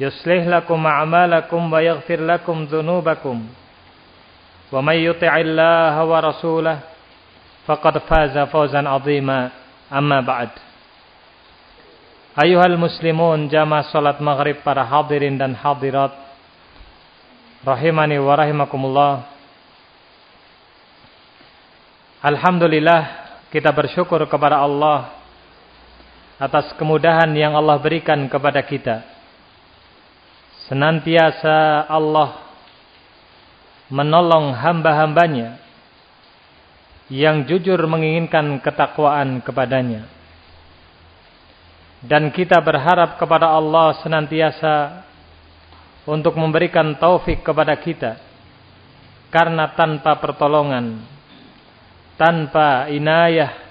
يصلح لكم أعمالكم ويغفر لكم ذنوبكم ومن يطع الله ورسوله فقد فاز فوزا عظيما أما بعد أيها المسلمون jamaah salat maghrib para hadirin dan hadirat rahimani wa rahimakumullah Alhamdulillah kita bersyukur kepada Allah atas kemudahan yang Allah berikan kepada kita senantiasa Allah menolong hamba-hambanya yang jujur menginginkan ketakwaan kepadanya. Dan kita berharap kepada Allah senantiasa untuk memberikan taufik kepada kita. Karena tanpa pertolongan, tanpa inayah,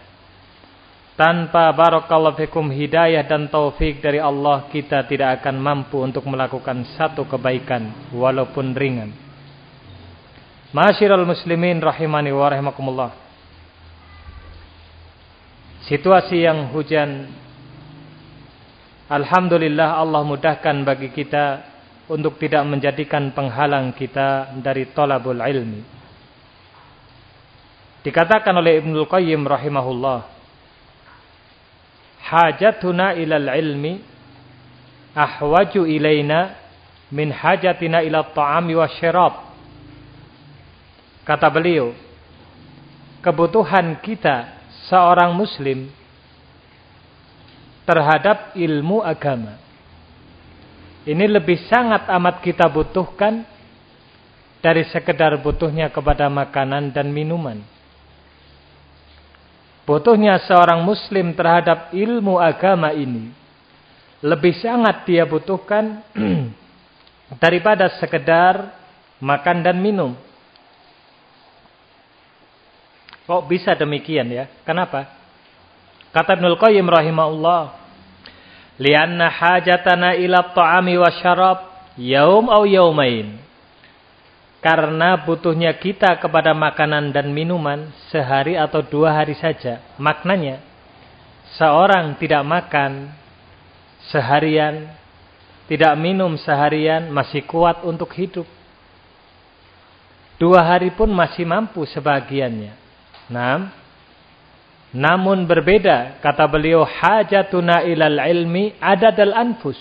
tanpa barakallahu fikum hidayah dan taufik dari Allah kita tidak akan mampu untuk melakukan satu kebaikan walaupun ringan. Masyiral muslimin rahimani wa rahimakumullah. Situasi yang hujan Alhamdulillah Allah mudahkan bagi kita untuk tidak menjadikan penghalang kita dari tolabul ilmi. Dikatakan oleh Ibnul Qayyim rahimahullah hajatuna ilal ilmi ahwaju ilaina min hajatina ila ta'ami wa syarab. Kata beliau, kebutuhan kita seorang muslim terhadap ilmu agama. Ini lebih sangat amat kita butuhkan dari sekedar butuhnya kepada makanan dan minuman butuhnya seorang muslim terhadap ilmu agama ini lebih sangat dia butuhkan daripada sekedar makan dan minum. Kok bisa demikian ya? Kenapa? Kata Ibnul Qayyim rahimahullah, "Lianna hajatana ila ta'ami wa syarab yaum au yaumain." Karena butuhnya kita kepada makanan dan minuman sehari atau dua hari saja. Maknanya, seorang tidak makan seharian, tidak minum seharian, masih kuat untuk hidup. Dua hari pun masih mampu sebagiannya. Nah, namun berbeda, kata beliau, hajatuna ilal ilmi adadal anfus.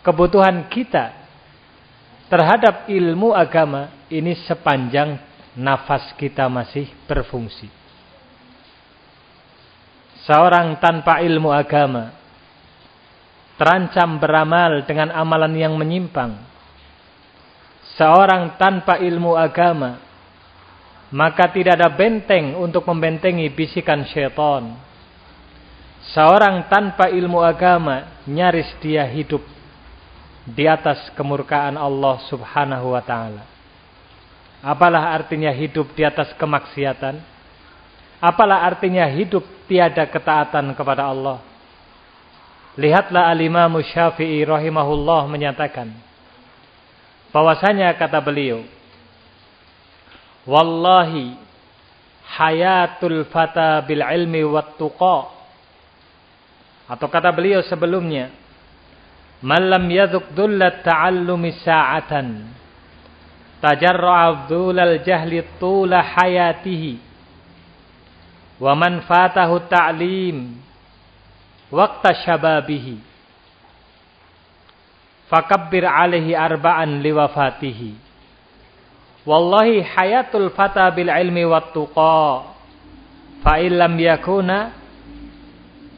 Kebutuhan kita terhadap ilmu agama ini sepanjang nafas kita masih berfungsi. Seorang tanpa ilmu agama terancam beramal dengan amalan yang menyimpang. Seorang tanpa ilmu agama maka tidak ada benteng untuk membentengi bisikan syaitan. Seorang tanpa ilmu agama nyaris dia hidup di atas kemurkaan Allah subhanahu wa ta'ala. Apalah artinya hidup di atas kemaksiatan? Apalah artinya hidup tiada ketaatan kepada Allah? Lihatlah al-imam syafi'i rahimahullah menyatakan. bahwasanya kata beliau wallahi hayatul fata bil ilmi wat tuqa atau kata beliau sebelumnya malam yadhuk dullat ta'allumi sa'atan tajarra'a dhulal jahli tula hayatihi wa man fatahu ta'lim waqta syababihi fakabbir alaihi arba'an liwafatihi. Wallahi hayatul fata bil ilmi wat tuqa fa illam yakuna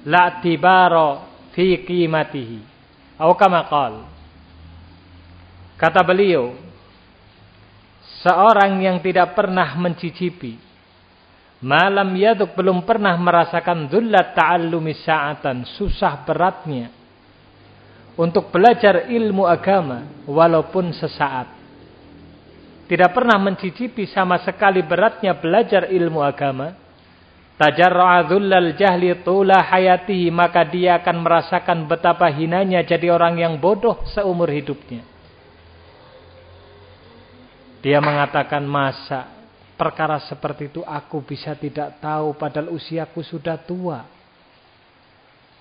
la tibara fi qimatihi atau kata beliau seorang yang tidak pernah mencicipi malam yaduk belum pernah merasakan dhullat ta'allumi sa'atan susah beratnya untuk belajar ilmu agama walaupun sesaat. Tidak pernah mencicipi sama sekali beratnya belajar ilmu agama. Tajarra'a dhullal jahli tula hayatihi maka dia akan merasakan betapa hinanya jadi orang yang bodoh seumur hidupnya. Dia mengatakan masa perkara seperti itu aku bisa tidak tahu padahal usiaku sudah tua.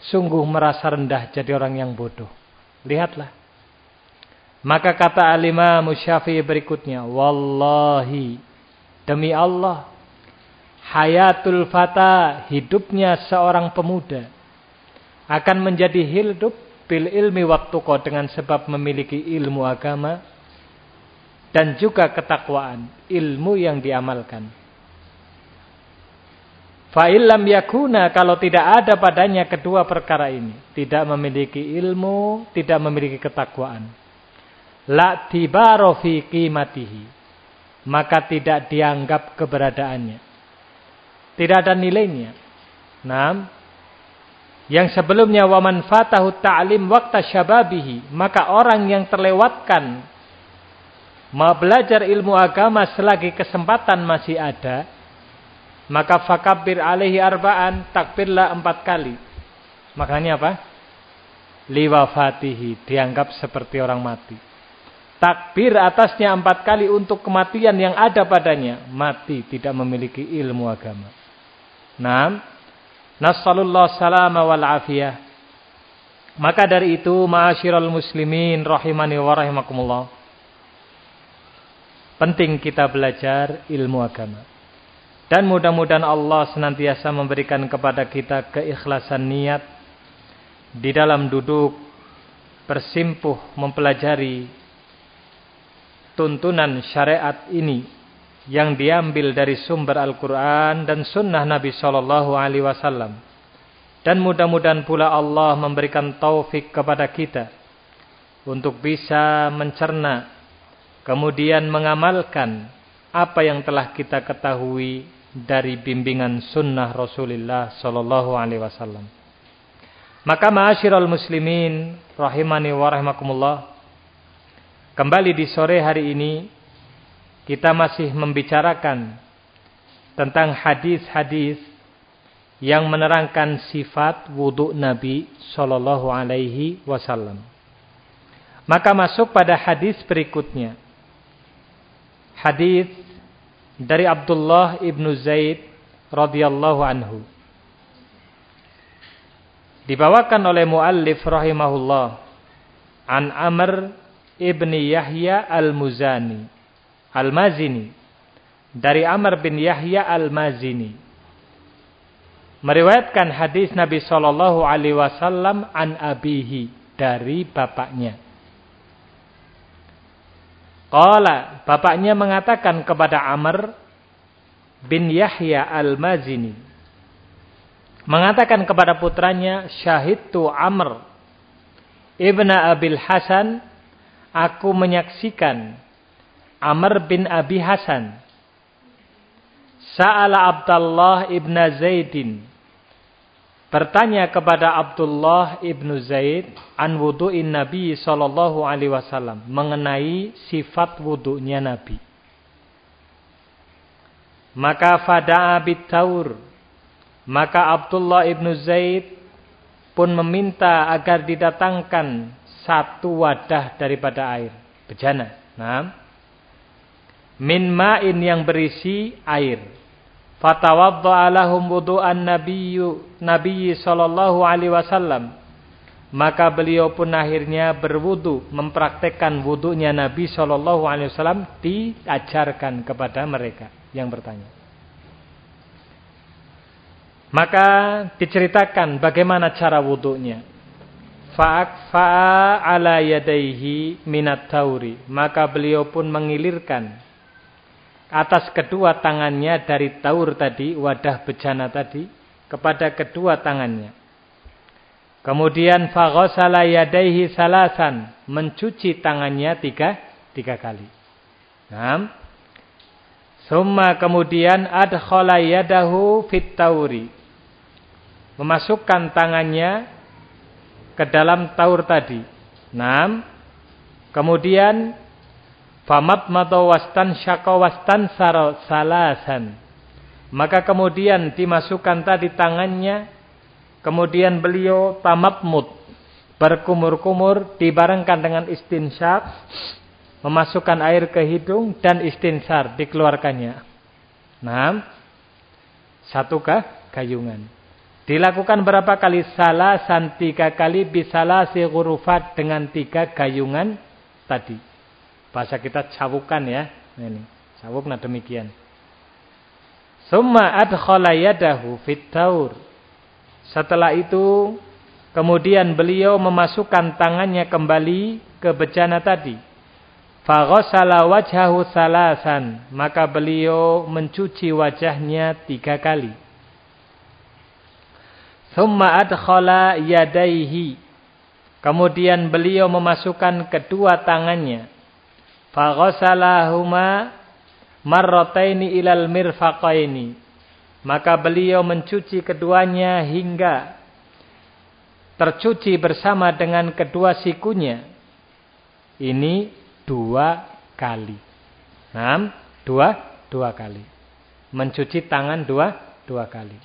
Sungguh merasa rendah jadi orang yang bodoh. Lihatlah. Maka kata alimah musyafi berikutnya. Wallahi. Demi Allah. Hayatul fata. Hidupnya seorang pemuda. Akan menjadi hidup. Bil ilmi waktu kau. Dengan sebab memiliki ilmu agama. Dan juga ketakwaan. Ilmu yang diamalkan. Fa'ilam yakuna kalau tidak ada padanya kedua perkara ini. Tidak memiliki ilmu, tidak memiliki ketakwaan. La tibaro fi qimatihi. Maka tidak dianggap keberadaannya. Tidak ada nilainya. Nah, yang sebelumnya waman fatahu ta'lim waktu syababihi. Maka orang yang terlewatkan mau belajar ilmu agama selagi kesempatan masih ada maka fakabir alaihi arba'an, takbirlah empat kali. Makanya apa? Liwafatihi, dianggap seperti orang mati. Takbir atasnya empat kali untuk kematian yang ada padanya. Mati, tidak memiliki ilmu agama. Nah, Nasallallahu salama wal afiyah. Maka dari itu, ma'asyiral muslimin rahimani wa rahimakumullah. Penting kita belajar ilmu agama. Dan mudah-mudahan Allah senantiasa memberikan kepada kita keikhlasan niat di dalam duduk bersimpuh mempelajari tuntunan syariat ini yang diambil dari sumber Al-Quran dan sunnah Nabi Sallallahu Alaihi Wasallam. Dan mudah-mudahan pula Allah memberikan taufik kepada kita untuk bisa mencerna, kemudian mengamalkan apa yang telah kita ketahui dari bimbingan sunnah Rasulullah sallallahu alaihi wasallam. Maka ma'asyiral muslimin rahimani wa rahimakumullah. Kembali di sore hari ini kita masih membicarakan tentang hadis-hadis yang menerangkan sifat wudhu Nabi sallallahu alaihi wasallam. Maka masuk pada hadis berikutnya. Hadis dari Abdullah ibnu Zaid radhiyallahu anhu. Dibawakan oleh muallif rahimahullah an Amr ibni Yahya al-Muzani al-Mazini. Dari Amr bin Yahya al-Mazini. Meriwayatkan hadis Nabi sallallahu alaihi wasallam an abihi dari bapaknya. Qala, bapaknya mengatakan kepada Amr bin Yahya al-Mazini. Mengatakan kepada putranya, Syahidtu Amr ibna Abil Hasan, aku menyaksikan Amr bin Abi Hasan. Sa'ala Abdullah ibn Zaidin bertanya kepada Abdullah ibnu Zaid an wudu'in Nabi sallallahu alaihi wasallam mengenai sifat wudunya Nabi. Maka fada'a bitaur. Maka Abdullah ibnu Zaid pun meminta agar didatangkan satu wadah daripada air. Bejana. Nah, min ma'in yang berisi air. Fatawadda'a lahum wudu'an nabiyyu nabiyyi sallallahu alaihi wasallam. Maka beliau pun akhirnya berwudu, mempraktekkan wudunya Nabi sallallahu alaihi wasallam diajarkan kepada mereka yang bertanya. Maka diceritakan bagaimana cara wudunya. Fa'akfa'a ala yadaihi minat tauri. Maka beliau pun mengilirkan atas kedua tangannya dari taur tadi, wadah bejana tadi, kepada kedua tangannya. Kemudian faghasala yadaihi salasan, mencuci tangannya tiga, tiga kali. Nah, Summa kemudian adkhala yadahu fit tauri. Memasukkan tangannya ke dalam taur tadi. Nah, kemudian famat wastan wastan salasan. Maka kemudian dimasukkan tadi tangannya, kemudian beliau tamatmut, berkumur-kumur, dibarengkan dengan istinsyak, memasukkan air ke hidung dan istinsar dikeluarkannya. Nah, satukah gayungan. Dilakukan berapa kali salah san tiga kali bisalah si hurufat dengan tiga gayungan tadi. Bahasa kita cawukan ya. Ini, cawuk nah demikian. Summa adkhala yadahu fit taur. Setelah itu kemudian beliau memasukkan tangannya kembali ke bejana tadi. Faghasala wajhahu salasan, maka beliau mencuci wajahnya tiga kali. Thumma adkhala yadaihi. Kemudian beliau memasukkan kedua tangannya. Faghasalahuma marrataini ilal mirfaqaini. Maka beliau mencuci keduanya hingga tercuci bersama dengan kedua sikunya. Ini dua kali. Nah, dua, dua kali. Mencuci tangan dua, dua kali.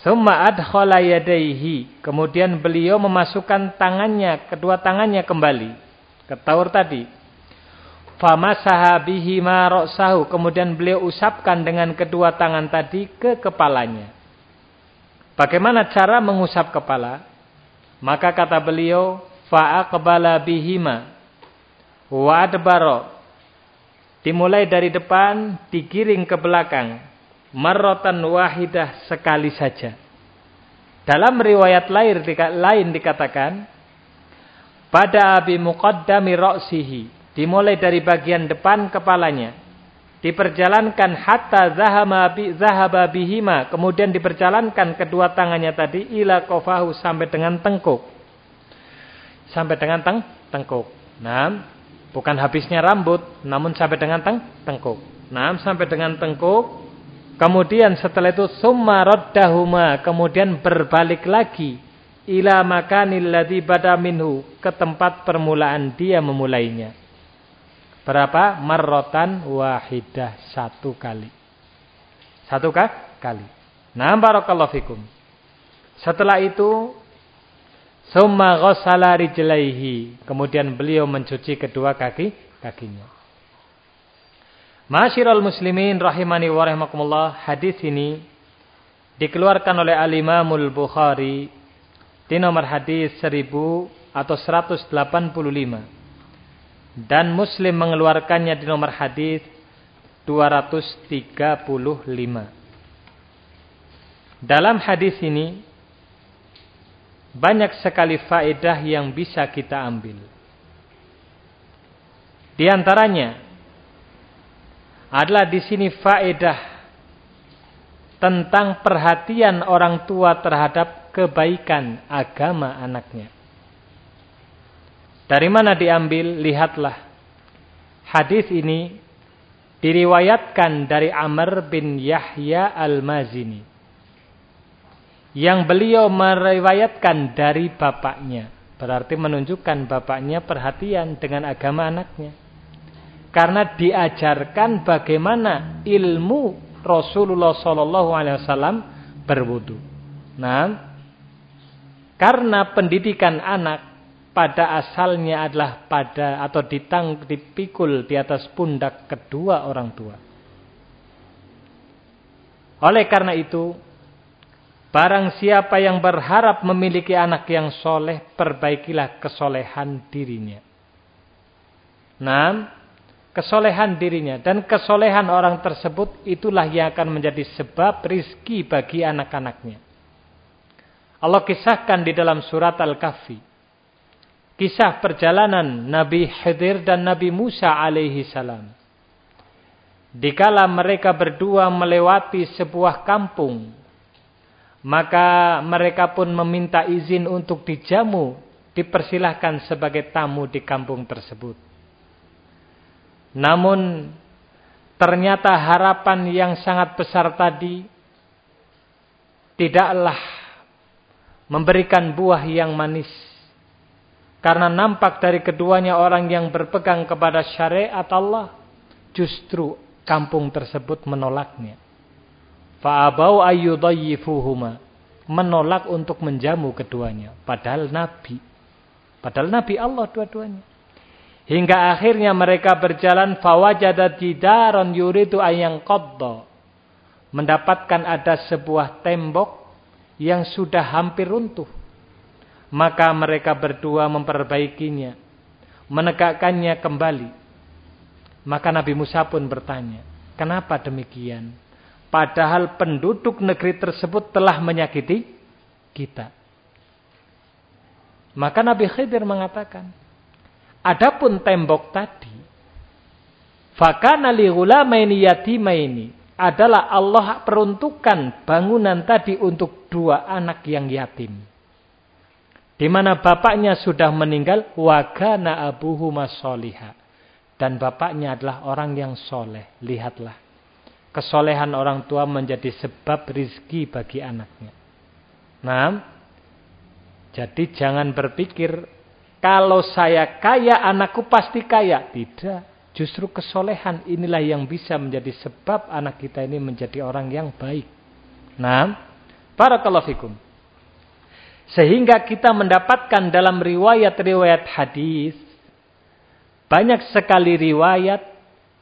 Summa adkhala yadaihi. Kemudian beliau memasukkan tangannya, kedua tangannya kembali ke taur tadi. Famasaha bihi ma ra'sahu. Kemudian beliau usapkan dengan kedua tangan tadi ke kepalanya. Bagaimana cara mengusap kepala? Maka kata beliau, fa'aqbala bihima wa adbaro. Dimulai dari depan, digiring ke belakang marratan wahidah sekali saja. Dalam riwayat lain, lain dikatakan pada abi muqaddami ra'sihi dimulai dari bagian depan kepalanya. Diperjalankan hatta zahama bi zahaba bihima. Kemudian diperjalankan kedua tangannya tadi ila kofahu sampai dengan tengkuk. Sampai dengan teng tengkuk. Nah bukan habisnya rambut namun sampai dengan teng tengkuk. Nah sampai dengan tengkuk. Kemudian setelah itu summa raddahuma, kemudian berbalik lagi. Ila makanil ladzi bada ke tempat permulaan dia memulainya. Berapa? Marrotan wahidah, satu kali. Satu kah? kali. Nah, barakallahu fikum. Setelah itu summa ghassala rijlaihi, kemudian beliau mencuci kedua kaki kakinya. Masyiral muslimin rahimani wa rahimakumullah. Hadis ini dikeluarkan oleh Al-Imamul Bukhari di nomor hadis 1000 atau 185. Dan Muslim mengeluarkannya di nomor hadis 235. Dalam hadis ini banyak sekali faedah yang bisa kita ambil. Di antaranya adalah di sini faedah tentang perhatian orang tua terhadap kebaikan agama anaknya. Dari mana diambil? Lihatlah. Hadis ini diriwayatkan dari Amr bin Yahya al-Mazini. Yang beliau meriwayatkan dari bapaknya. Berarti menunjukkan bapaknya perhatian dengan agama anaknya. Karena diajarkan bagaimana ilmu Rasulullah Sallallahu Alaihi Wasallam berwudu. Nah, karena pendidikan anak pada asalnya adalah pada atau ditang dipikul di atas pundak kedua orang tua. Oleh karena itu, barang siapa yang berharap memiliki anak yang soleh, perbaikilah kesolehan dirinya. Nah, kesolehan dirinya dan kesolehan orang tersebut itulah yang akan menjadi sebab rizki bagi anak-anaknya. Allah kisahkan di dalam surat Al-Kahfi. Kisah perjalanan Nabi Khidir dan Nabi Musa alaihi salam. Dikala mereka berdua melewati sebuah kampung, maka mereka pun meminta izin untuk dijamu, dipersilahkan sebagai tamu di kampung tersebut. Namun ternyata harapan yang sangat besar tadi tidaklah memberikan buah yang manis. Karena nampak dari keduanya orang yang berpegang kepada syariat Allah justru kampung tersebut menolaknya. Fa'abau ayyudayyifuhuma. Menolak untuk menjamu keduanya. Padahal Nabi. Padahal Nabi Allah dua-duanya. Hingga akhirnya mereka berjalan fawajadat jidaron yuridu ayang qadda. Mendapatkan ada sebuah tembok yang sudah hampir runtuh. Maka mereka berdua memperbaikinya. Menegakkannya kembali maka Nabi Musa pun bertanya, kenapa demikian? Padahal penduduk negeri tersebut telah menyakiti kita. Maka Nabi Khidir mengatakan, adapun tembok tadi, fakana li ghulamaini yatimaini adalah Allah peruntukan bangunan tadi untuk dua anak yang yatim. Di mana bapaknya sudah meninggal, wakana abuhu masolihah dan bapaknya adalah orang yang soleh. Lihatlah. Kesolehan orang tua menjadi sebab rizki bagi anaknya. Nah, jadi jangan berpikir kalau saya kaya anakku pasti kaya. Tidak. Justru kesolehan inilah yang bisa menjadi sebab anak kita ini menjadi orang yang baik. Nah, para fikum. Sehingga kita mendapatkan dalam riwayat-riwayat hadis banyak sekali riwayat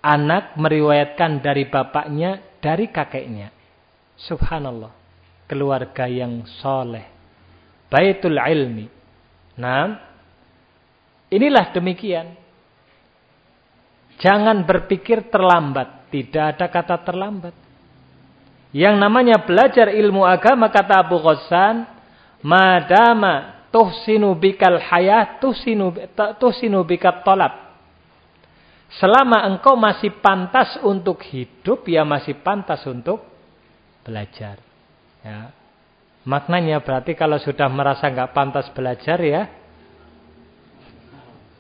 anak meriwayatkan dari bapaknya, dari kakeknya. Subhanallah. Keluarga yang soleh. Baitul ilmi. Nah, inilah demikian. Jangan berpikir terlambat. Tidak ada kata terlambat. Yang namanya belajar ilmu agama kata Abu Ghassan. Madama tuhsinu bikal hayah tuhsinu, tuhsinu bikat tolab. Selama engkau masih pantas untuk hidup, ya masih pantas untuk belajar. Ya. Maknanya berarti kalau sudah merasa nggak pantas belajar ya.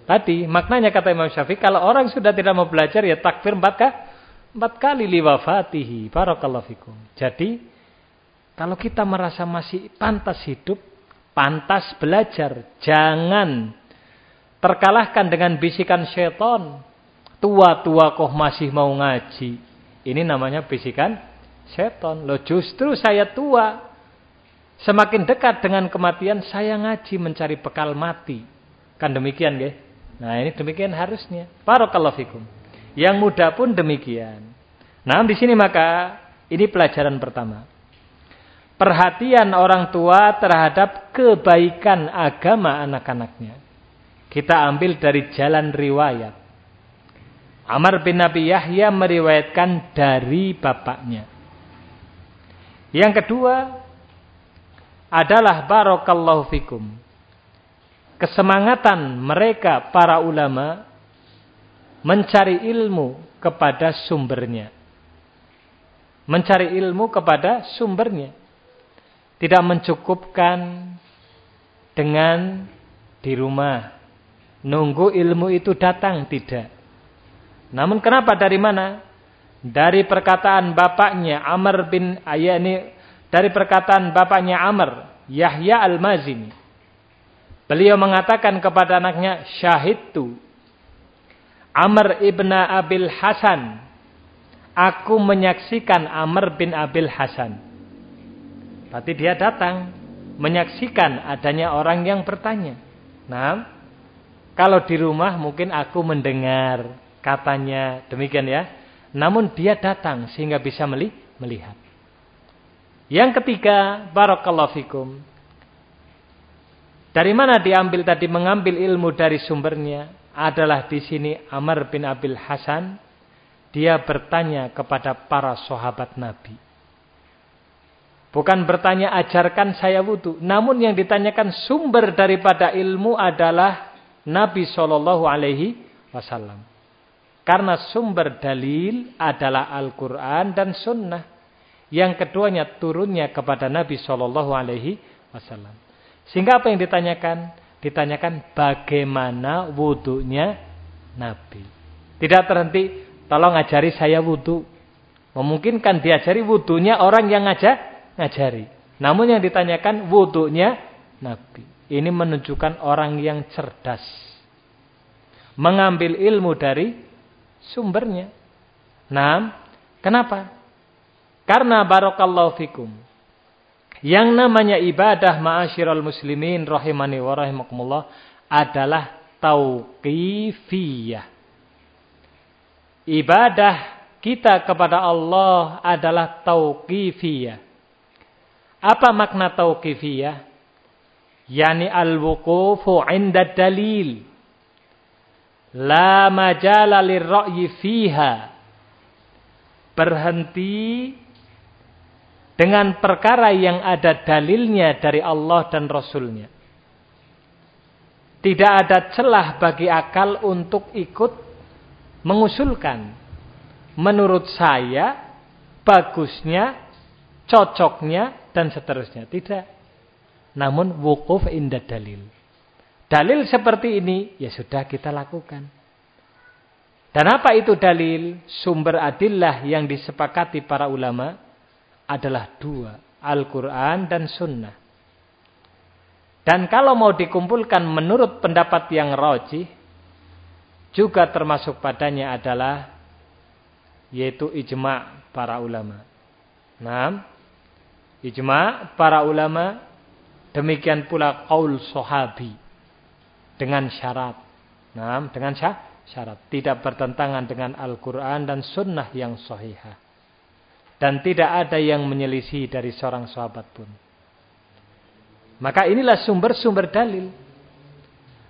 Tadi maknanya kata Imam Syafi'i kalau orang sudah tidak mau belajar ya takfir empat kah? Empat kali liwafatihi. Barakallahu fikum. Jadi kalau kita merasa masih pantas hidup, pantas belajar, jangan terkalahkan dengan bisikan syaitan tua-tua kok masih mau ngaji. Ini namanya bisikan seton. Loh justru saya tua. Semakin dekat dengan kematian saya ngaji mencari bekal mati. Kan demikian ya. Nah ini demikian harusnya. Barakallahu fikum. Yang muda pun demikian. Nah di sini maka ini pelajaran pertama. Perhatian orang tua terhadap kebaikan agama anak-anaknya. Kita ambil dari jalan riwayat. Amr bin Nabi Yahya meriwayatkan dari bapaknya. Yang kedua adalah barakallahu fikum. Kesemangatan mereka para ulama mencari ilmu kepada sumbernya. Mencari ilmu kepada sumbernya. Tidak mencukupkan dengan di rumah. Nunggu ilmu itu datang, tidak. Namun kenapa dari mana? Dari perkataan bapaknya Amr bin Ayani dari perkataan bapaknya Amr Yahya Al-Mazini. Beliau mengatakan kepada anaknya syahidtu Amr ibn Abil Hasan aku menyaksikan Amr bin Abil Hasan. Berarti dia datang menyaksikan adanya orang yang bertanya. Nah, Kalau di rumah mungkin aku mendengar katanya demikian ya. Namun dia datang sehingga bisa melihat. Yang ketiga, barakallahu fikum. Dari mana diambil tadi mengambil ilmu dari sumbernya adalah di sini Amr bin Abil Hasan dia bertanya kepada para sahabat Nabi. Bukan bertanya ajarkan saya wudhu. Namun yang ditanyakan sumber daripada ilmu adalah Nabi Shallallahu Alaihi Wasallam. Karena sumber dalil adalah Al-Quran dan Sunnah. Yang keduanya turunnya kepada Nabi Shallallahu Alaihi Wasallam. Sehingga apa yang ditanyakan? Ditanyakan bagaimana wudhunya Nabi. Tidak terhenti, tolong ajari saya wudhu. Memungkinkan diajari wudhunya orang yang ngajak ngajari. Namun yang ditanyakan wudhunya Nabi. Ini menunjukkan orang yang cerdas. Mengambil ilmu dari sumbernya. Nah, kenapa? Karena barokallahu fikum. Yang namanya ibadah ma'asyiral muslimin rahimani wa rahimakumullah adalah tauqifiyah. Ibadah kita kepada Allah adalah tauqifiyah. Apa makna tauqifiyah? Yani al-wuqufu 'inda dalil. La majala lirra'yi fiha. Berhenti dengan perkara yang ada dalilnya dari Allah dan Rasulnya. Tidak ada celah bagi akal untuk ikut mengusulkan. Menurut saya, bagusnya, cocoknya, dan seterusnya. Tidak. Namun wukuf indah dalil. Dalil seperti ini ya sudah kita lakukan. Dan apa itu dalil? Sumber adillah yang disepakati para ulama adalah dua. Al-Quran dan Sunnah. Dan kalau mau dikumpulkan menurut pendapat yang roji, juga termasuk padanya adalah yaitu ijma' para ulama. Nah, ijma para ulama demikian pula qaul sahabi dengan syarat. Nah, dengan syarat tidak bertentangan dengan Al-Qur'an dan sunnah yang sahihah. Dan tidak ada yang menyelisih dari seorang sahabat pun. Maka inilah sumber-sumber dalil.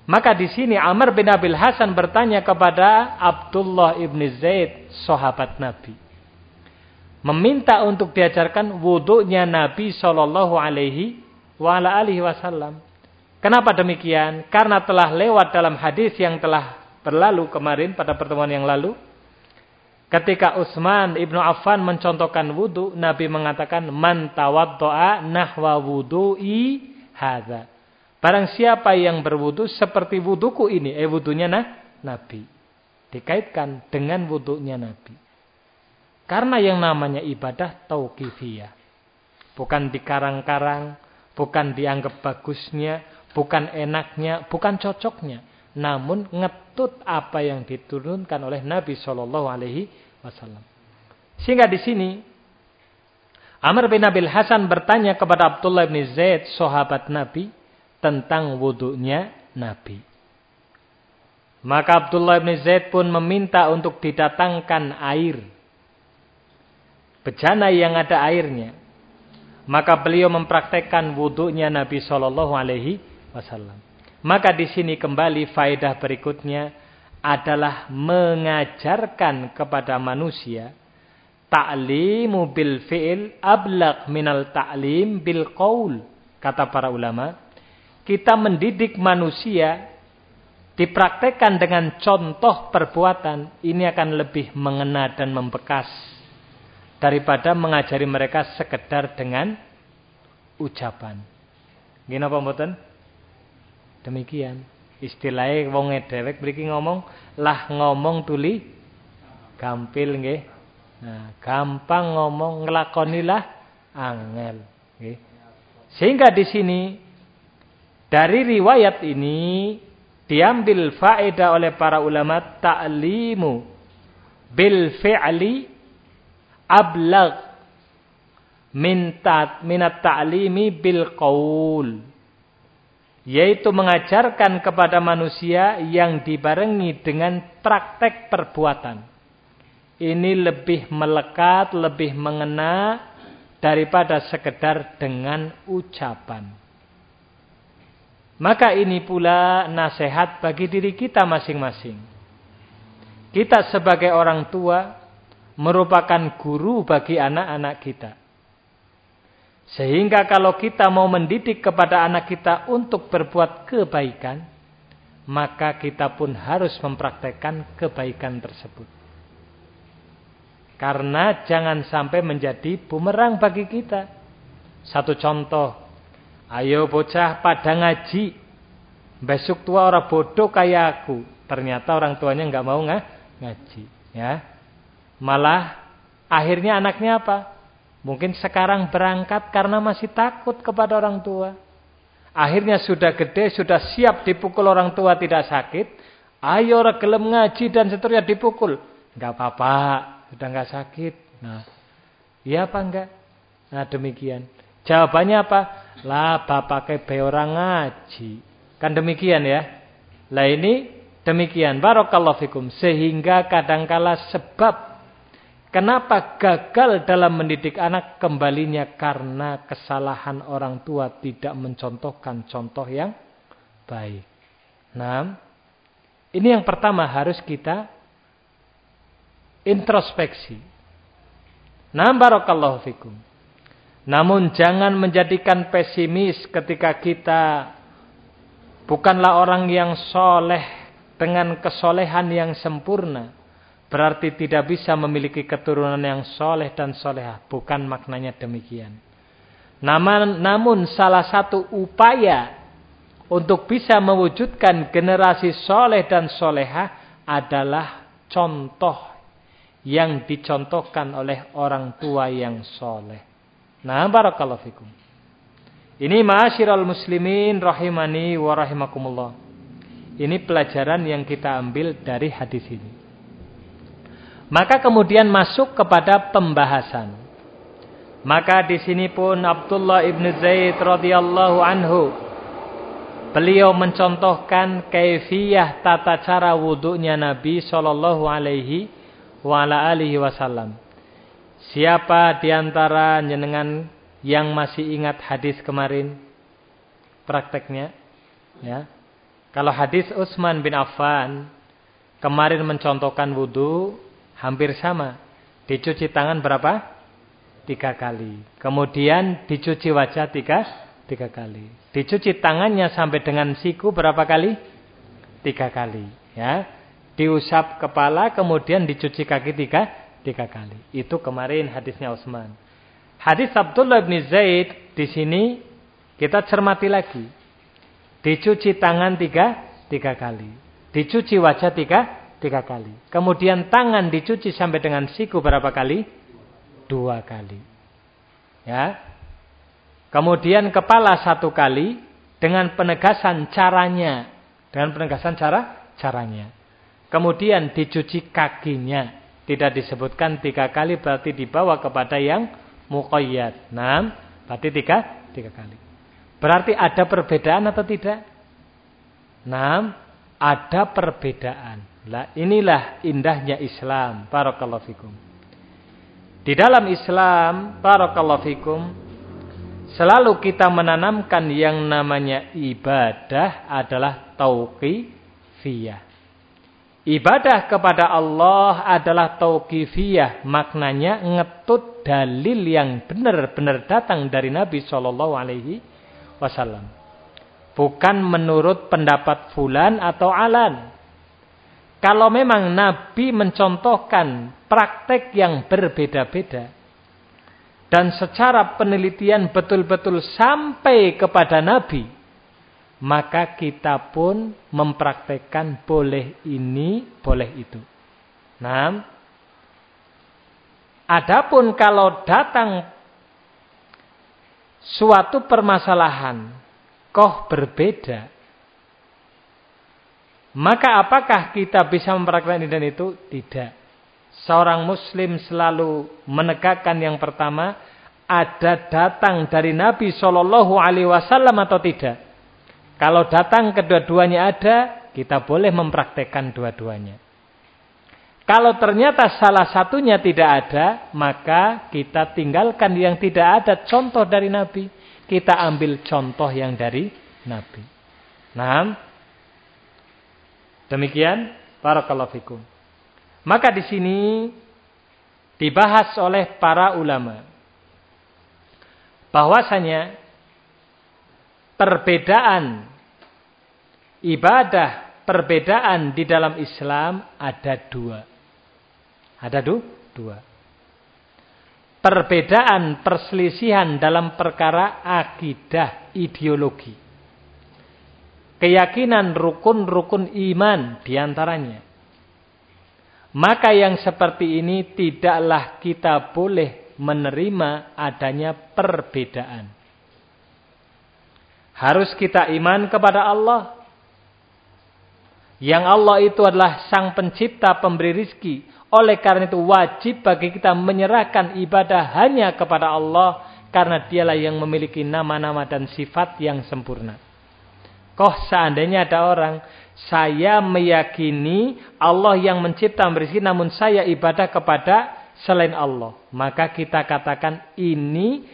Maka di sini Amr bin Abil Hasan bertanya kepada Abdullah ibn Zaid, sahabat Nabi meminta untuk diajarkan wudhunya Nabi Shallallahu Alaihi Wasallam. Kenapa demikian? Karena telah lewat dalam hadis yang telah berlalu kemarin pada pertemuan yang lalu. Ketika Utsman ibnu Affan mencontohkan wudhu, Nabi mengatakan man tawaddoa nahwa wudhu'i hadza. Barang siapa yang berwudu seperti wuduku ini, eh wudunya nah, Nabi. Dikaitkan dengan wudunya Nabi. Karena yang namanya ibadah tauqifiyah. Bukan dikarang-karang, bukan dianggap bagusnya, bukan enaknya, bukan cocoknya. Namun ngetut apa yang diturunkan oleh Nabi Shallallahu Alaihi Wasallam. Sehingga di sini Amr bin Nabil Hasan bertanya kepada Abdullah bin Zaid, sahabat Nabi, tentang wudhunya Nabi. Maka Abdullah bin Zaid pun meminta untuk didatangkan air bejana yang ada airnya. Maka beliau mempraktekkan wudhunya Nabi Shallallahu Alaihi Wasallam. Maka di sini kembali faedah berikutnya adalah mengajarkan kepada manusia ta'limu bil fi'il ablaq minal ta'lim bil qaul kata para ulama kita mendidik manusia dipraktekkan dengan contoh perbuatan ini akan lebih mengena dan membekas daripada mengajari mereka sekedar dengan ucapan. Gini apa mboten? Demikian. Istilahnya wong dewek mriki ngomong lah ngomong tuli gampil nggih. Nah, gampang ngomong nglakonilah angel nggih. Sehingga di sini dari riwayat ini diambil faedah oleh para ulama ta'limu bil fi'li ablag min minat ta'limi bil qaul. yaitu mengajarkan kepada manusia yang dibarengi dengan praktek perbuatan. Ini lebih melekat, lebih mengena daripada sekedar dengan ucapan. Maka ini pula nasihat bagi diri kita masing-masing. Kita sebagai orang tua merupakan guru bagi anak-anak kita. Sehingga kalau kita mau mendidik kepada anak kita untuk berbuat kebaikan, maka kita pun harus mempraktekkan kebaikan tersebut. Karena jangan sampai menjadi bumerang bagi kita. Satu contoh, ayo bocah pada ngaji. Besok tua orang bodoh kayak aku. Ternyata orang tuanya nggak mau ngaji. Ya, Malah akhirnya anaknya apa? Mungkin sekarang berangkat karena masih takut kepada orang tua. Akhirnya sudah gede, sudah siap dipukul orang tua tidak sakit. Ayo regelem ngaji dan seterusnya dipukul. Enggak apa-apa, sudah enggak sakit. Nah, iya apa enggak? Nah demikian. Jawabannya apa? Lah bapak ke orang ngaji. Kan demikian ya. Lah ini demikian. Barakallahu fikum. Sehingga kadangkala sebab Kenapa gagal dalam mendidik anak kembalinya karena kesalahan orang tua tidak mencontohkan contoh yang baik. Nah, ini yang pertama harus kita introspeksi. Nah, barakallahu fikum. Namun jangan menjadikan pesimis ketika kita bukanlah orang yang soleh dengan kesolehan yang sempurna berarti tidak bisa memiliki keturunan yang soleh dan solehah. Bukan maknanya demikian. Namun, namun salah satu upaya untuk bisa mewujudkan generasi soleh dan solehah adalah contoh yang dicontohkan oleh orang tua yang soleh. Nah, barakallahu fikum. Ini ma'asyiral muslimin rahimani wa rahimakumullah. Ini pelajaran yang kita ambil dari hadis ini. Maka kemudian masuk kepada pembahasan. Maka di sini pun Abdullah ibn Zaid radhiyallahu anhu beliau mencontohkan kaifiyah tata cara wudhunya Nabi sallallahu alaihi wa ala alihi wasallam. Siapa di antara jenengan yang masih ingat hadis kemarin prakteknya? Ya. Kalau hadis Utsman bin Affan kemarin mencontohkan wudhu hampir sama. Dicuci tangan berapa? Tiga kali. Kemudian dicuci wajah tiga, tiga kali. Dicuci tangannya sampai dengan siku berapa kali? Tiga kali. Ya, diusap kepala, kemudian dicuci kaki tiga, tiga kali. Itu kemarin hadisnya Utsman. Hadis Abdullah bin Zaid di sini kita cermati lagi. Dicuci tangan tiga, tiga kali. Dicuci wajah tiga, tiga kali. Kemudian tangan dicuci sampai dengan siku berapa kali? Dua kali. Ya. Kemudian kepala satu kali dengan penegasan caranya. Dengan penegasan cara caranya. Kemudian dicuci kakinya. Tidak disebutkan tiga kali berarti dibawa kepada yang muqayyad. Nah, berarti tiga, tiga kali. Berarti ada perbedaan atau tidak? Nah, ada perbedaan. Lah inilah indahnya Islam. Barakallahu fikum. Di dalam Islam, barakallahu fikum, selalu kita menanamkan yang namanya ibadah adalah tauqifiyah. Ibadah kepada Allah adalah tauqifiyah, maknanya ngetut dalil yang benar-benar datang dari Nabi Shallallahu alaihi wasallam. Bukan menurut pendapat fulan atau alan. Kalau memang Nabi mencontohkan praktek yang berbeda-beda. Dan secara penelitian betul-betul sampai kepada Nabi. Maka kita pun mempraktekkan boleh ini, boleh itu. Nah, adapun kalau datang suatu permasalahan, koh berbeda, maka apakah kita bisa mempraktikkan ini dan itu? Tidak. Seorang muslim selalu menegakkan yang pertama, ada datang dari Nabi Shallallahu alaihi wasallam atau tidak? Kalau datang kedua-duanya ada, kita boleh mempraktekkan dua-duanya. Kalau ternyata salah satunya tidak ada, maka kita tinggalkan yang tidak ada contoh dari Nabi. Kita ambil contoh yang dari Nabi. Nah, demikian. Barakallahu fikum. Maka di sini dibahas oleh para ulama bahwasanya perbedaan ibadah, perbedaan di dalam Islam ada dua. Ada du? dua. Perbedaan perselisihan dalam perkara akidah ideologi. Keyakinan rukun-rukun iman di antaranya. Maka yang seperti ini tidaklah kita boleh menerima adanya perbedaan. Harus kita iman kepada Allah. Yang Allah itu adalah sang pencipta pemberi rizki. Oleh karena itu wajib bagi kita menyerahkan ibadah hanya kepada Allah. Karena dialah yang memiliki nama-nama dan sifat yang sempurna. Koh seandainya ada orang. Saya meyakini Allah yang mencipta rezeki. Namun saya ibadah kepada selain Allah. Maka kita katakan ini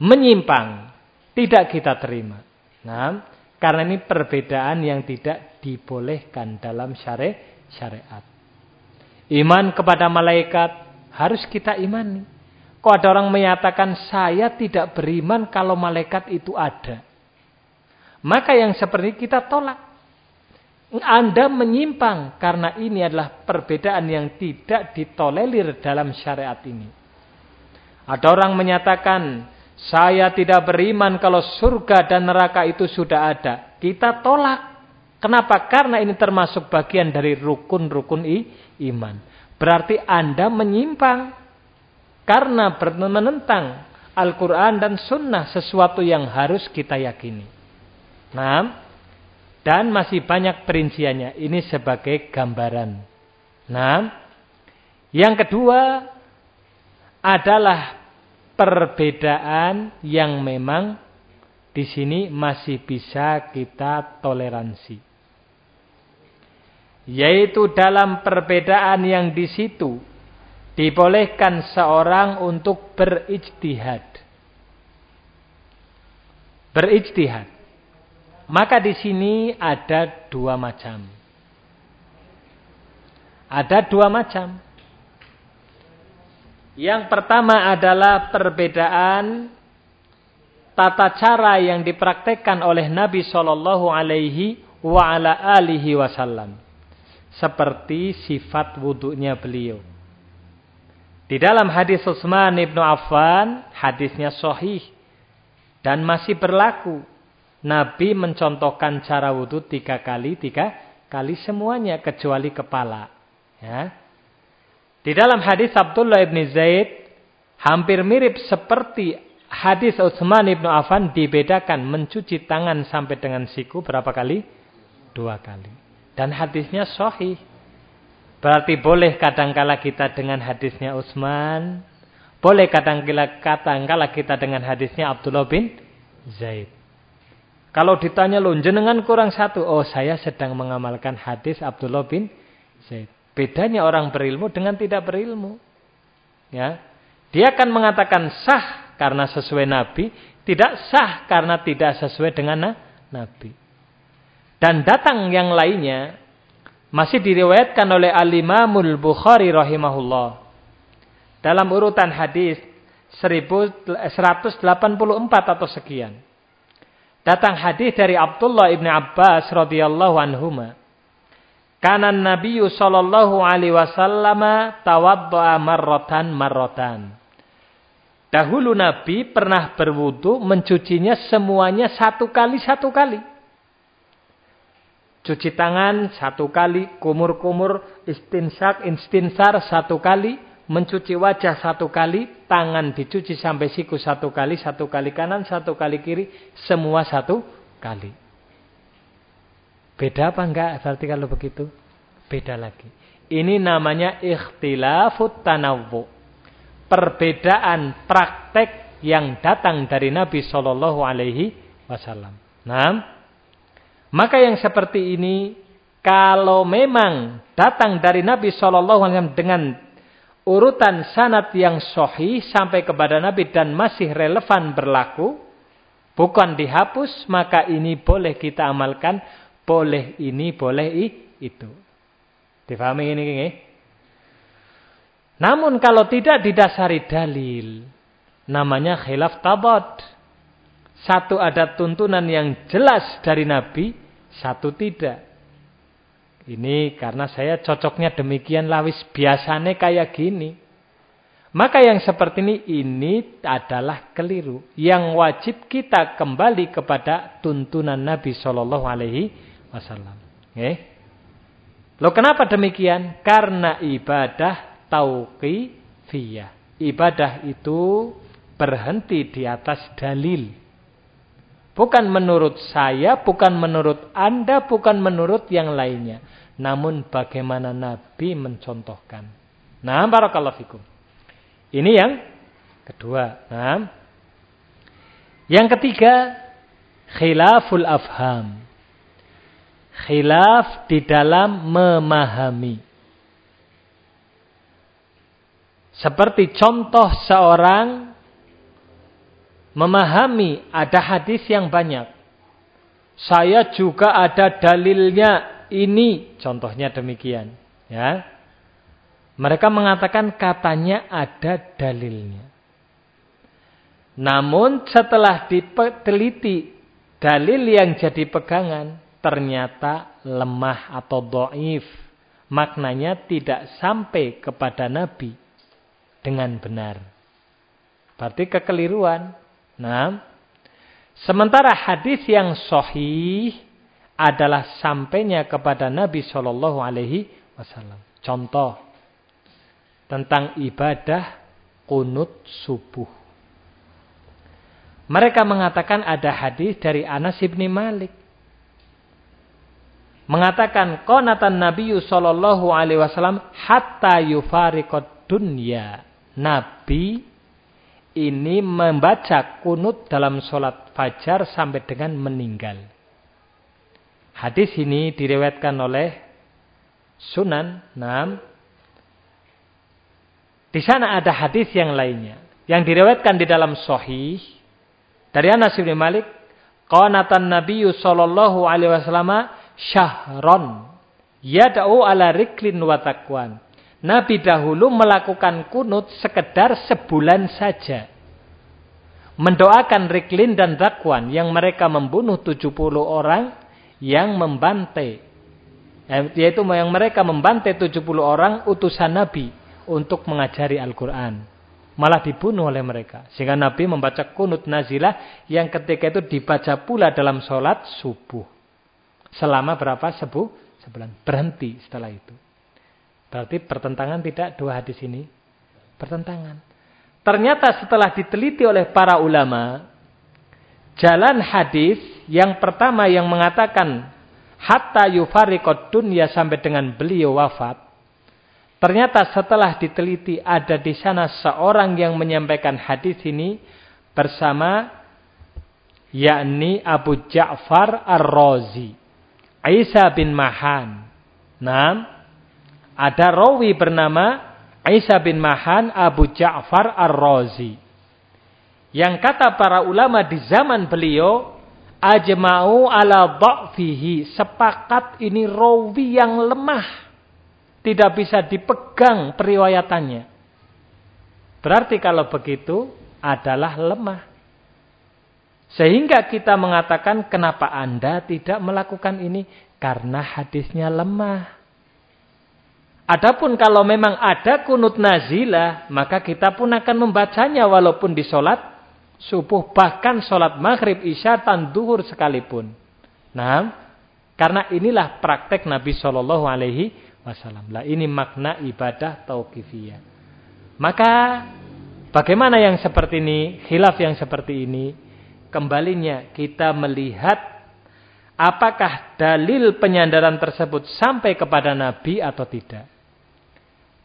menyimpang. Tidak kita terima. Nah, karena ini perbedaan yang tidak dibolehkan dalam syariat. Iman kepada malaikat harus kita imani. Kok ada orang menyatakan saya tidak beriman kalau malaikat itu ada. Maka yang seperti kita tolak. Anda menyimpang karena ini adalah perbedaan yang tidak ditolerir dalam syariat ini. Ada orang menyatakan saya tidak beriman kalau surga dan neraka itu sudah ada. Kita tolak. Kenapa? Karena ini termasuk bagian dari rukun-rukun iman. Berarti Anda menyimpang. Karena menentang Al-Quran dan Sunnah sesuatu yang harus kita yakini. Nah, dan masih banyak perinciannya. Ini sebagai gambaran. Nah, yang kedua adalah perbedaan yang memang di sini masih bisa kita toleransi yaitu dalam perbedaan yang di situ dibolehkan seorang untuk berijtihad. Berijtihad. Maka di sini ada dua macam. Ada dua macam. Yang pertama adalah perbedaan tata cara yang dipraktekkan oleh Nabi Shallallahu Alaihi wasallam seperti sifat wudhunya beliau. Di dalam hadis Utsman ibnu Affan, hadisnya sahih dan masih berlaku. Nabi mencontohkan cara wudhu tiga kali, tiga kali semuanya kecuali kepala. Ya. Di dalam hadis Abdullah ibn Zaid, hampir mirip seperti hadis Utsman ibnu Affan dibedakan mencuci tangan sampai dengan siku berapa kali? Dua kali. Dan hadisnya sahih. Berarti boleh kadangkala kita dengan hadisnya Utsman, boleh kadangkala kadangkala kita dengan hadisnya Abdullah bin Zaid. Kalau ditanya lo jenengan kurang satu, oh saya sedang mengamalkan hadis Abdullah bin Zaid. Bedanya orang berilmu dengan tidak berilmu. Ya. Dia akan mengatakan sah karena sesuai Nabi, tidak sah karena tidak sesuai dengan Nabi. Dan datang yang lainnya masih diriwayatkan oleh Al-Imamul Bukhari rahimahullah. Dalam urutan hadis 1184 atau sekian. Datang hadis dari Abdullah ibn Abbas radhiyallahu anhuma. Kana Nabi sallallahu alaihi wasallam tawaddaa marratan marratan. Dahulu Nabi pernah berwudu mencucinya semuanya satu kali satu kali. Cuci tangan satu kali, kumur-kumur, istinsak, istinsar satu kali, mencuci wajah satu kali, tangan dicuci sampai siku satu kali, satu kali kanan, satu kali kiri, semua satu kali. Beda apa enggak berarti kalau begitu? Beda lagi. Ini namanya ikhtilafut tanawwu. Perbedaan praktek yang datang dari Nabi Shallallahu alaihi wasallam. Nah, Maka yang seperti ini kalau memang datang dari Nabi Shallallahu Alaihi Wasallam dengan urutan sanat yang sahih sampai kepada Nabi dan masih relevan berlaku, bukan dihapus, maka ini boleh kita amalkan, boleh ini, boleh itu. Difahami ini? ini? Namun kalau tidak didasari dalil, namanya khilaf tabat. Satu ada tuntunan yang jelas dari Nabi, satu tidak. Ini karena saya cocoknya demikian lawis biasanya kayak gini. Maka yang seperti ini, ini adalah keliru. Yang wajib kita kembali kepada tuntunan Nabi Shallallahu Alaihi Wasallam. Eh? Loh kenapa demikian? Karena ibadah tauqifiyah. Ibadah itu berhenti di atas dalil. Bukan menurut saya, bukan menurut Anda, bukan menurut yang lainnya. Namun bagaimana Nabi mencontohkan. Nah, barakallahu fikum. Ini yang kedua. Nah, yang ketiga, khilaful afham. Khilaf di dalam memahami. Seperti contoh seorang memahami ada hadis yang banyak. Saya juga ada dalilnya ini, contohnya demikian, ya. Mereka mengatakan katanya ada dalilnya. Namun setelah diteliti dalil yang jadi pegangan ternyata lemah atau doif. Maknanya tidak sampai kepada Nabi dengan benar. Berarti kekeliruan. Nah, sementara hadis yang sahih adalah sampainya kepada Nabi Shallallahu Alaihi Wasallam. Contoh tentang ibadah kunut subuh. Mereka mengatakan ada hadis dari Anas bin Malik mengatakan qanatan Nabi sallallahu alaihi wasallam hatta yufariqad dunya. Nabi ini membaca kunut dalam sholat fajar sampai dengan meninggal. Hadis ini direwetkan oleh Sunan 6. Di sana ada hadis yang lainnya yang direwetkan di dalam Sahih dari Anas bin Malik, qanatan Nabi sallallahu alaihi wasallam syahron yad'u ala riklin wa taqwan. Nabi dahulu melakukan kunut sekedar sebulan saja. Mendoakan Riklin dan Zakwan yang mereka membunuh 70 orang yang membantai. Eh, yaitu yang mereka membantai 70 orang utusan Nabi untuk mengajari Al-Quran. Malah dibunuh oleh mereka. Sehingga Nabi membaca kunut nazilah yang ketika itu dibaca pula dalam sholat subuh. Selama berapa? Sebu, sebulan. Berhenti setelah itu. Berarti pertentangan tidak dua hadis ini? Pertentangan. Ternyata setelah diteliti oleh para ulama, jalan hadis yang pertama yang mengatakan hatta yufariqad dunya sampai dengan beliau wafat, ternyata setelah diteliti ada di sana seorang yang menyampaikan hadis ini bersama yakni Abu Ja'far Ar-Razi, Isa bin Mahan. Nah, ada rawi bernama Isa bin Mahan Abu Ja'far Ar-Razi. Yang kata para ulama di zaman beliau, ajma'u ala dha'fihi, sepakat ini rawi yang lemah. Tidak bisa dipegang periwayatannya. Berarti kalau begitu adalah lemah. Sehingga kita mengatakan kenapa Anda tidak melakukan ini? Karena hadisnya lemah. Adapun kalau memang ada kunut nazilah, maka kita pun akan membacanya walaupun di sholat subuh, bahkan sholat maghrib, isya, dan duhur sekalipun. Nah, karena inilah praktek Nabi Shallallahu Alaihi Wasallam. Lah ini makna ibadah tauqifiyah. Maka bagaimana yang seperti ini, khilaf yang seperti ini, kembalinya kita melihat apakah dalil penyandaran tersebut sampai kepada Nabi atau tidak.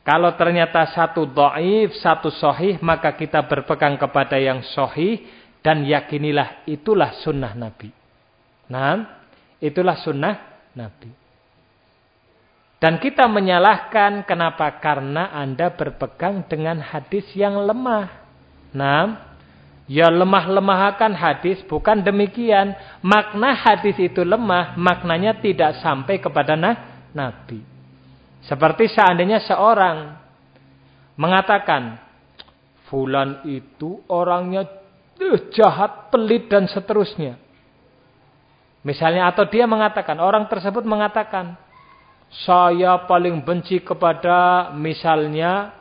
Kalau ternyata satu do'if, satu sohih, maka kita berpegang kepada yang sohih dan yakinilah itulah sunnah Nabi. Nah, Itulah sunnah Nabi. Dan kita menyalahkan kenapa? Karena Anda berpegang dengan hadis yang lemah. Nah, ya lemah-lemahkan hadis bukan demikian. Makna hadis itu lemah, maknanya tidak sampai kepada nah, Nabi. Seperti seandainya seorang mengatakan, Fulan itu orangnya uh, jahat, pelit, dan seterusnya. Misalnya, atau dia mengatakan, orang tersebut mengatakan, saya paling benci kepada misalnya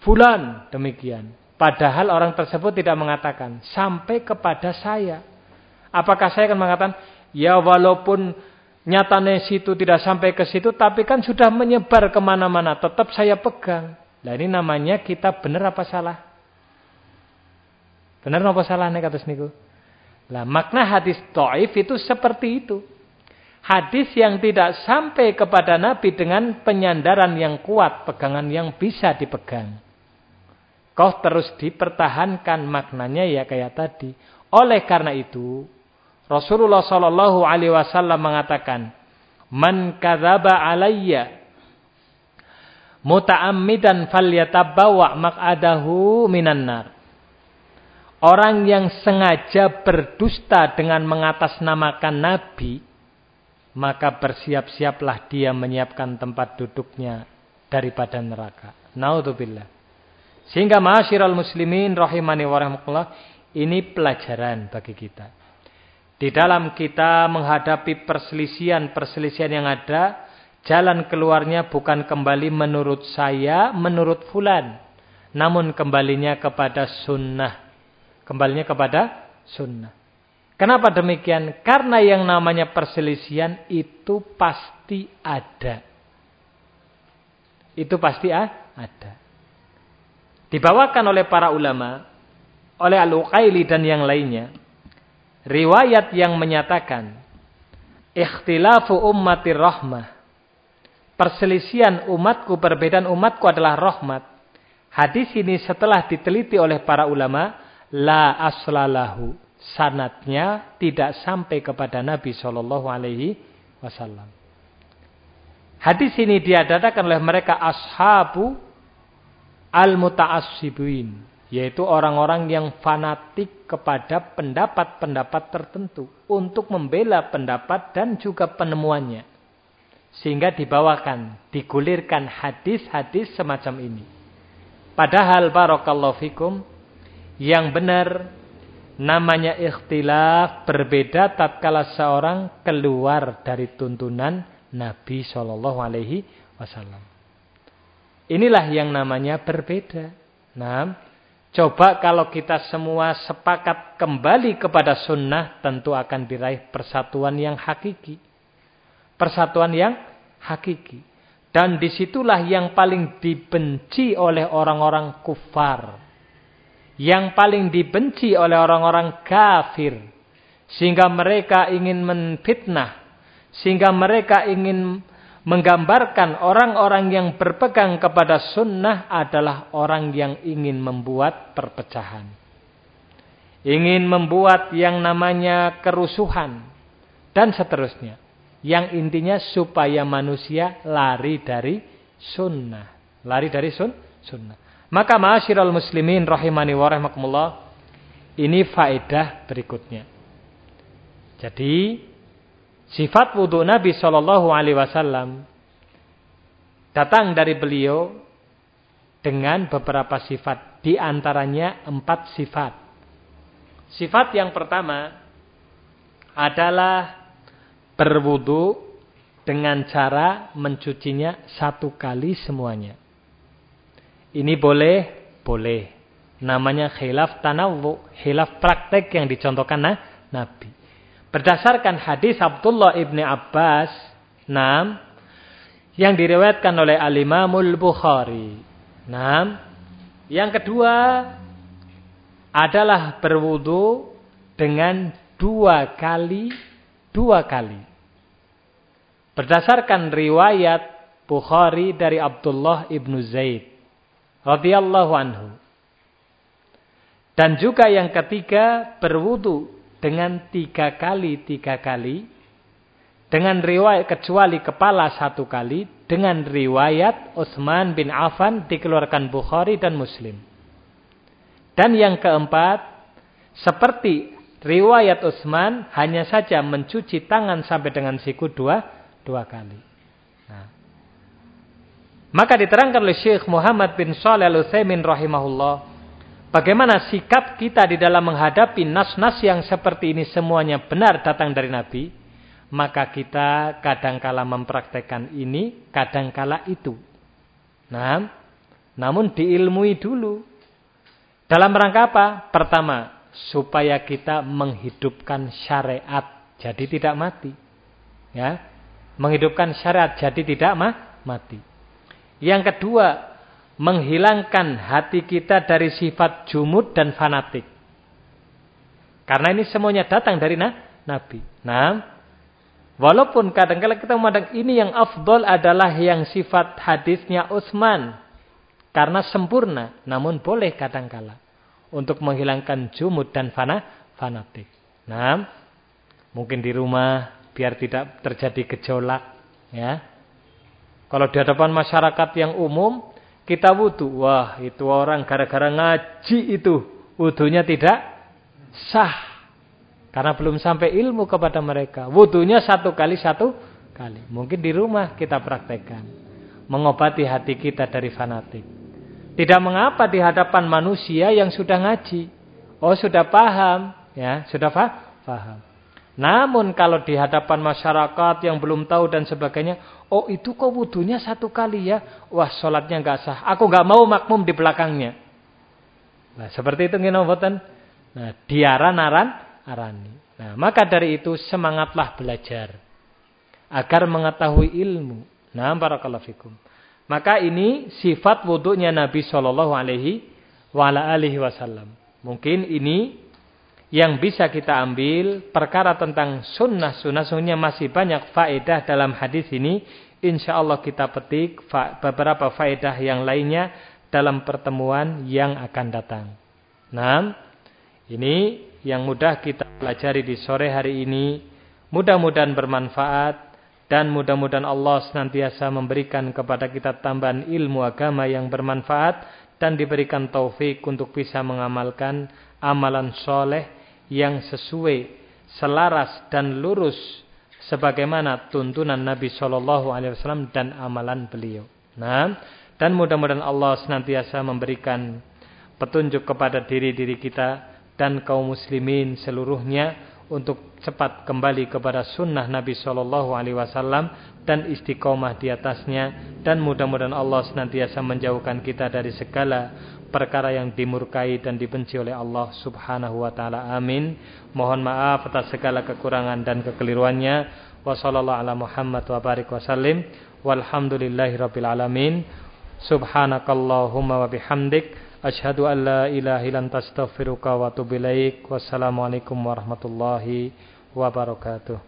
fulan demikian. Padahal orang tersebut tidak mengatakan sampai kepada saya. Apakah saya akan mengatakan ya walaupun nyatanya situ tidak sampai ke situ tapi kan sudah menyebar ke mana-mana tetap saya pegang. Nah ini namanya kita benar apa salah? Benar apa salah nih kata niku? Lah makna hadis taif itu seperti itu. Hadis yang tidak sampai kepada Nabi dengan penyandaran yang kuat, pegangan yang bisa dipegang. Kau terus dipertahankan maknanya ya kayak tadi. Oleh karena itu, Rasulullah Shallallahu Alaihi Wasallam mengatakan, "Man kadzaba alayya muta'ammidan falyatabawa maq'adahu minan nar." Orang yang sengaja berdusta dengan mengatasnamakan Nabi, maka bersiap-siaplah dia menyiapkan tempat duduknya daripada neraka. Naudzubillah. Sehingga ma'asyiral muslimin rahimani wa rahmatullah, ini pelajaran bagi kita. Di dalam kita menghadapi perselisihan-perselisihan yang ada, jalan keluarnya bukan kembali menurut saya, menurut fulan. Namun kembalinya kepada sunnah. Kembalinya kepada sunnah. Kenapa demikian? Karena yang namanya perselisihan itu pasti ada. Itu pasti ada. Dibawakan oleh para ulama, oleh Al-Uqaili dan yang lainnya, riwayat yang menyatakan ikhtilafu ummatir rahmah. Perselisihan umatku, perbedaan umatku adalah rahmat. Hadis ini setelah diteliti oleh para ulama, la aslalahu sanatnya tidak sampai kepada Nabi Shallallahu Alaihi Wasallam. Hadis ini diadakan oleh mereka ashabu al mutaassibin, yaitu orang-orang yang fanatik kepada pendapat-pendapat tertentu untuk membela pendapat dan juga penemuannya. Sehingga dibawakan, digulirkan hadis-hadis semacam ini. Padahal barakallahu fikum yang benar namanya ikhtilaf berbeda tatkala seorang keluar dari tuntunan Nabi Shallallahu Alaihi Wasallam. Inilah yang namanya berbeda. Nah, coba kalau kita semua sepakat kembali kepada sunnah, tentu akan diraih persatuan yang hakiki. Persatuan yang hakiki. Dan di situlah yang paling dibenci oleh orang-orang kufar yang paling dibenci oleh orang-orang kafir sehingga mereka ingin menfitnah sehingga mereka ingin menggambarkan orang-orang yang berpegang kepada sunnah adalah orang yang ingin membuat perpecahan. Ingin membuat yang namanya kerusuhan dan seterusnya. Yang intinya supaya manusia lari dari sunnah. Lari dari sun sunnah. Maka ma'asyiral muslimin rahimani wa ini faedah berikutnya. Jadi sifat wudhu Nabi Shallallahu Alaihi Wasallam datang dari beliau dengan beberapa sifat, di antaranya empat sifat. Sifat yang pertama adalah berwudhu dengan cara mencucinya satu kali semuanya. Ini boleh, boleh. Namanya khilaf tanawu, khilaf praktek yang dicontohkan nah, Nabi. Berdasarkan hadis Abdullah ibni Abbas, nam, yang diriwayatkan oleh Al-Imamul Bukhari. Nam, yang kedua adalah berwudu dengan dua kali, dua kali. Berdasarkan riwayat Bukhari dari Abdullah ibnu Zaid radhiyallahu anhu. Dan juga yang ketiga berwudu dengan tiga kali tiga kali dengan riwayat kecuali kepala satu kali dengan riwayat Utsman bin Affan dikeluarkan Bukhari dan Muslim. Dan yang keempat, seperti riwayat Utsman hanya saja mencuci tangan sampai dengan siku dua dua kali. Nah. Maka diterangkan oleh Syekh Muhammad bin Shalih Al-Utsaimin rahimahullah, bagaimana sikap kita di dalam menghadapi nas-nas yang seperti ini semuanya benar datang dari Nabi maka kita kadangkala mempraktekkan ini, kadangkala itu. Nah, namun diilmui dulu. Dalam rangka apa? Pertama, supaya kita menghidupkan syariat jadi tidak mati. Ya. Menghidupkan syariat jadi tidak mati. Yang kedua, menghilangkan hati kita dari sifat jumud dan fanatik. Karena ini semuanya datang dari na Nabi. Nah, Walaupun kadang-kadang kita memandang ini yang afdol adalah yang sifat hadisnya Utsman karena sempurna, namun boleh kadang-kala untuk menghilangkan jumud dan fana, fanatik. Nah, mungkin di rumah biar tidak terjadi gejolak, ya. Kalau di hadapan masyarakat yang umum, kita wudhu. Wah, itu orang gara-gara ngaji itu, wudhunya tidak sah. Karena belum sampai ilmu kepada mereka. Wudhunya satu kali satu kali. Mungkin di rumah kita praktekkan. Mengobati hati kita dari fanatik. Tidak mengapa di hadapan manusia yang sudah ngaji. Oh sudah paham. ya Sudah paham. Namun kalau di hadapan masyarakat yang belum tahu dan sebagainya. Oh itu kok wudhunya satu kali ya. Wah sholatnya nggak sah. Aku nggak mau makmum di belakangnya. Nah seperti itu nginobotan. Nah diaran naran arani. Nah, maka dari itu semangatlah belajar agar mengetahui ilmu. Nah, barakallahu fikum. Maka ini sifat wudhunya Nabi Shallallahu Alaihi Wasallam. Mungkin ini yang bisa kita ambil perkara tentang sunnah sunnah sunnahnya masih banyak faedah dalam hadis ini. Insya Allah kita petik beberapa faedah yang lainnya dalam pertemuan yang akan datang. Nah, ini yang mudah kita pelajari di sore hari ini. Mudah-mudahan bermanfaat dan mudah-mudahan Allah senantiasa memberikan kepada kita tambahan ilmu agama yang bermanfaat dan diberikan taufik untuk bisa mengamalkan amalan soleh yang sesuai, selaras dan lurus sebagaimana tuntunan Nabi Shallallahu Alaihi Wasallam dan amalan beliau. Nah, dan mudah-mudahan Allah senantiasa memberikan petunjuk kepada diri-diri kita dan kaum muslimin seluruhnya untuk cepat kembali kepada sunnah Nabi Shallallahu Alaihi Wasallam dan istiqomah di atasnya dan mudah-mudahan Allah senantiasa menjauhkan kita dari segala perkara yang dimurkai dan dibenci oleh Allah Subhanahu Wa Taala. Amin. Mohon maaf atas segala kekurangan dan kekeliruannya. Wassalamualaikum ala Muhammad wa barik wasallim. Walhamdulillahi rabbil alamin. Subhanakallahumma wa bihamdik. Asyhadu an la ilaha illa anta astaghfiruka wa atubu ilaik. Wassalamualaikum warahmatullahi wabarakatuh.